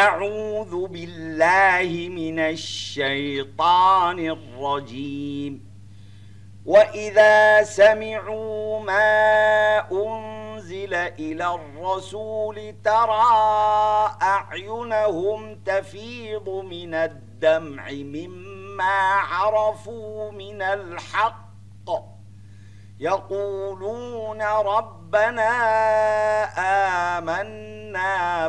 أعوذ بالله من الشيطان الرجيم. وإذا سمعوا ما أنزل إلى الرسول ترى أعينهم تفيض من الدمع مما عرفوا من الحق. يقولون ربنا آمنا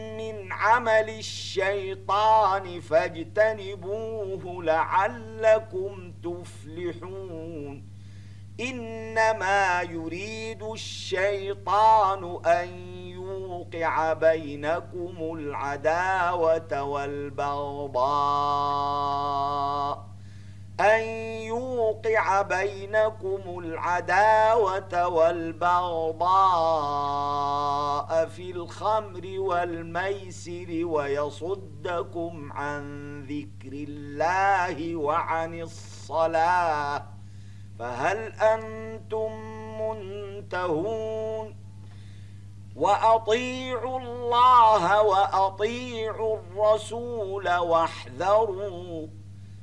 عمل الشيطان فاجتنبوه لعلكم تفلحون. إنما يريد الشيطان أن يوقع بينكم العداوة والبغضاء. أن يوقع بينكم العداوة والبغضاء في الخمر والميسر ويصدكم عن ذكر الله وعن الصلاة فهل أنتم منتهون وأطيعوا الله وأطيعوا الرسول واحذروا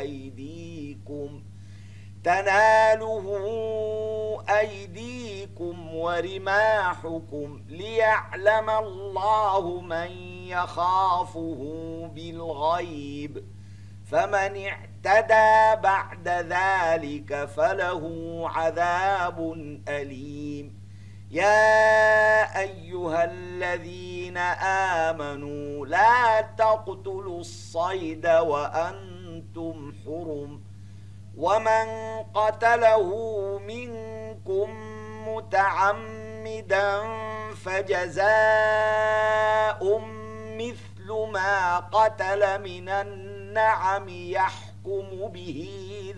أيديكم تناله أيديكم ورماحكم ليعلم الله من يخافه بالغيب. فمن اعتدى بعد ذلك فله عذاب أليم. يا أيها الذين آمنوا لا تقتلوا الصيد وأنتم حرم ومن قتله منكم متعمدا فجزاء مثل ما قتل من النعم يحكم به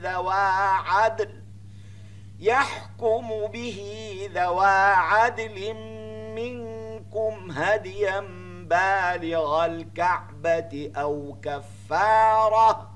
ذوى عدل يحكم به ذوى عدل منكم هديا بالغ الكعبة أو كفارة.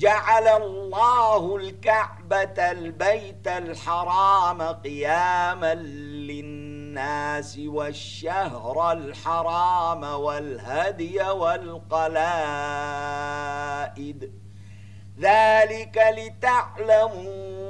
جعل الله الكعبة البيت الحرام قياما للناس والشهر الحرام والهدي والقلائد. ذلك لتعلموا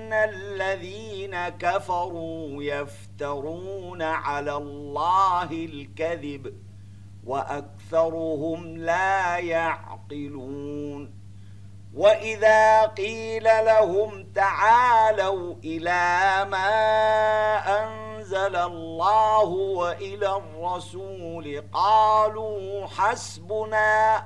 الذين كفروا يفترون على الله الكذب وأكثرهم لا يعقلون. وإذا قيل لهم تعالوا إلى ما أنزل الله وإلى الرسول قالوا حسبنا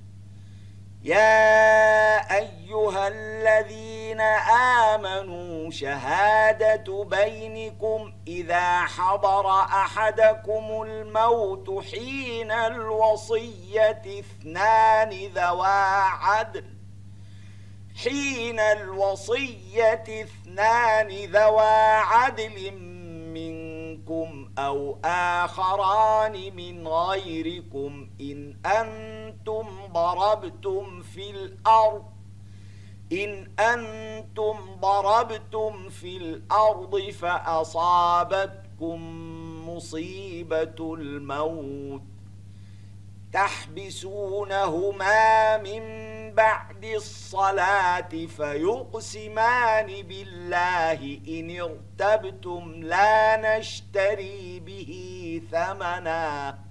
يا أيها الذين آمنوا شهادة بينكم إذا حضر أحدكم الموت حين الوصية اثنان ذوا عدل. حين الوصية اثنان ذوا عدل منكم أو آخران من غيركم إن أنتم ضربتم في الأرض. إن أنتم ضربتم في الأرض فأصابتكم مصيبة الموت. تحبسونهما من بعد الصلاة فيقسمان بالله. إن ارتبتم لا نشتري به ثمنا.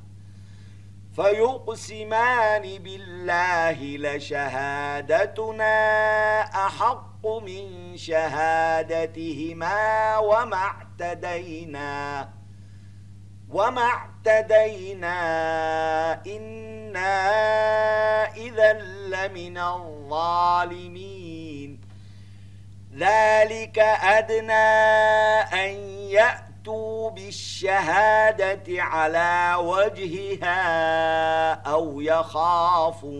فيقسمان بالله لشهادتنا أحق من شهادتهما وما اعتدينا وما اعتدينا إنا إذا لمن الظالمين. ذلك أدنى أن يأتوا بالشهادة على وجهها أو يخافوا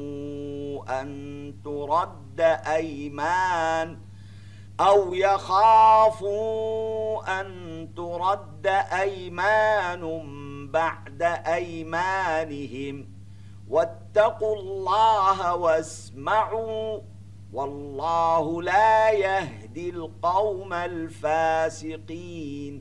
أن ترد أيمان أو يخافوا أن ترد أيمان بعد أيمانهم واتقوا الله واسمعوا والله لا يهدي القوم الفاسقين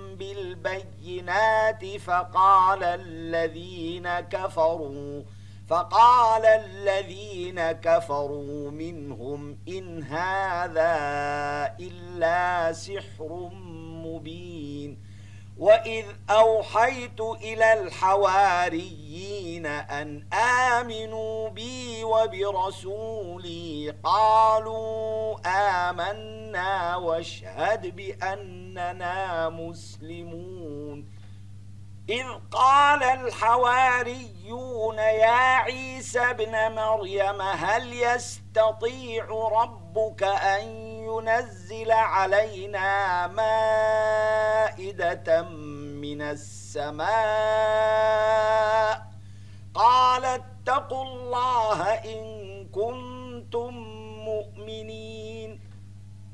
بالبينات فقال الذين كفروا فقال الذين كفروا منهم إن هذا إلا سحر مبين. وإذ أوحيت إلى الحواريين أن آمنوا بي وبرسولي قالوا آمنا واشهد بأننا مسلمون إذ قال الحواريون يا عيسى ابن مريم هل يستطيع ربك أن ينزل علينا مائدة من السماء. قال اتقوا الله إن كنتم مؤمنين.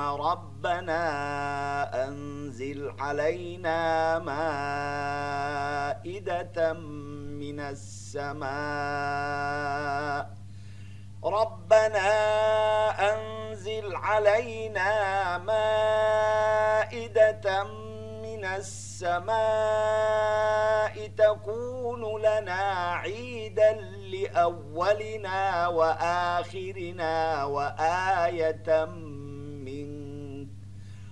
ربنا أنزل علينا مائدة من السماء. ربنا أنزل علينا مائدة من السماء. تكون لنا عيدا لأولنا وآخرنا وآية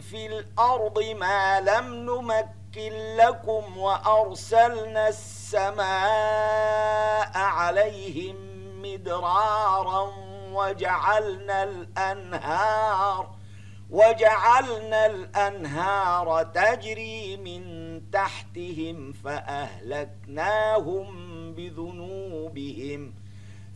في الأرض ما لم نمكن لكم وأرسلنا السماء عليهم مدرارا وجعلنا الأنهار وجعلنا الأنهار تجري من تحتهم فأهلكناهم بذنوبهم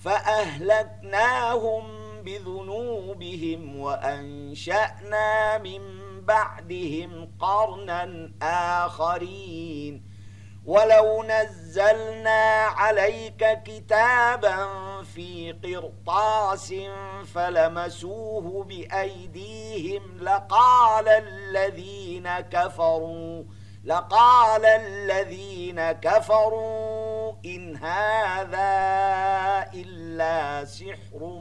فأهلكناهم بذنوبهم وأنشأنا من بعدهم قرنا آخرين. ولو نزلنا عليك كتابا في قرطاس فلمسوه بأيديهم لقال الذين كفروا لقال الذين كفروا إن هذا إلا سحر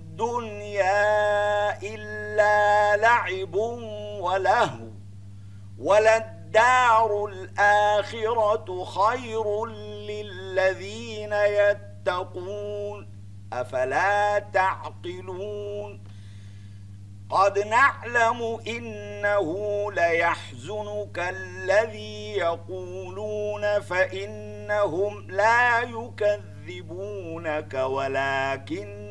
إلا لعب ولهو وللدار الآخرة خير للذين يتقون. أفلا تعقلون؟ قد نعلم إنه ليحزنك الذي يقولون فإنهم لا يكذبونك ولكن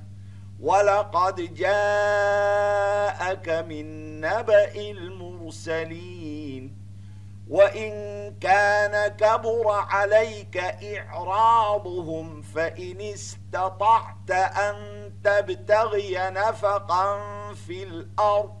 ولقد جاءك من نبأ المرسلين وإن كان كبر عليك إعراضهم فإن استطعت أن تبتغي نفقا في الأرض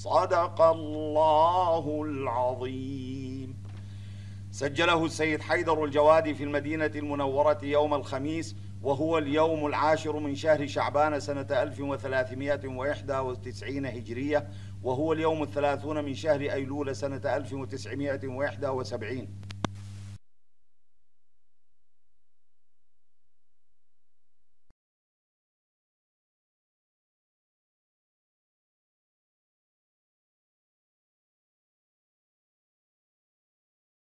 صدق الله العظيم. سجله السيد حيدر الجوادي في المدينة المنورة يوم الخميس وهو اليوم العاشر من شهر شعبان سنة 1391 هجرية وهو اليوم الثلاثون من شهر أيلول سنة 1971